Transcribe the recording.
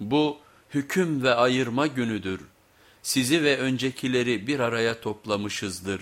Bu hüküm ve ayırma günüdür. Sizi ve öncekileri bir araya toplamışızdır.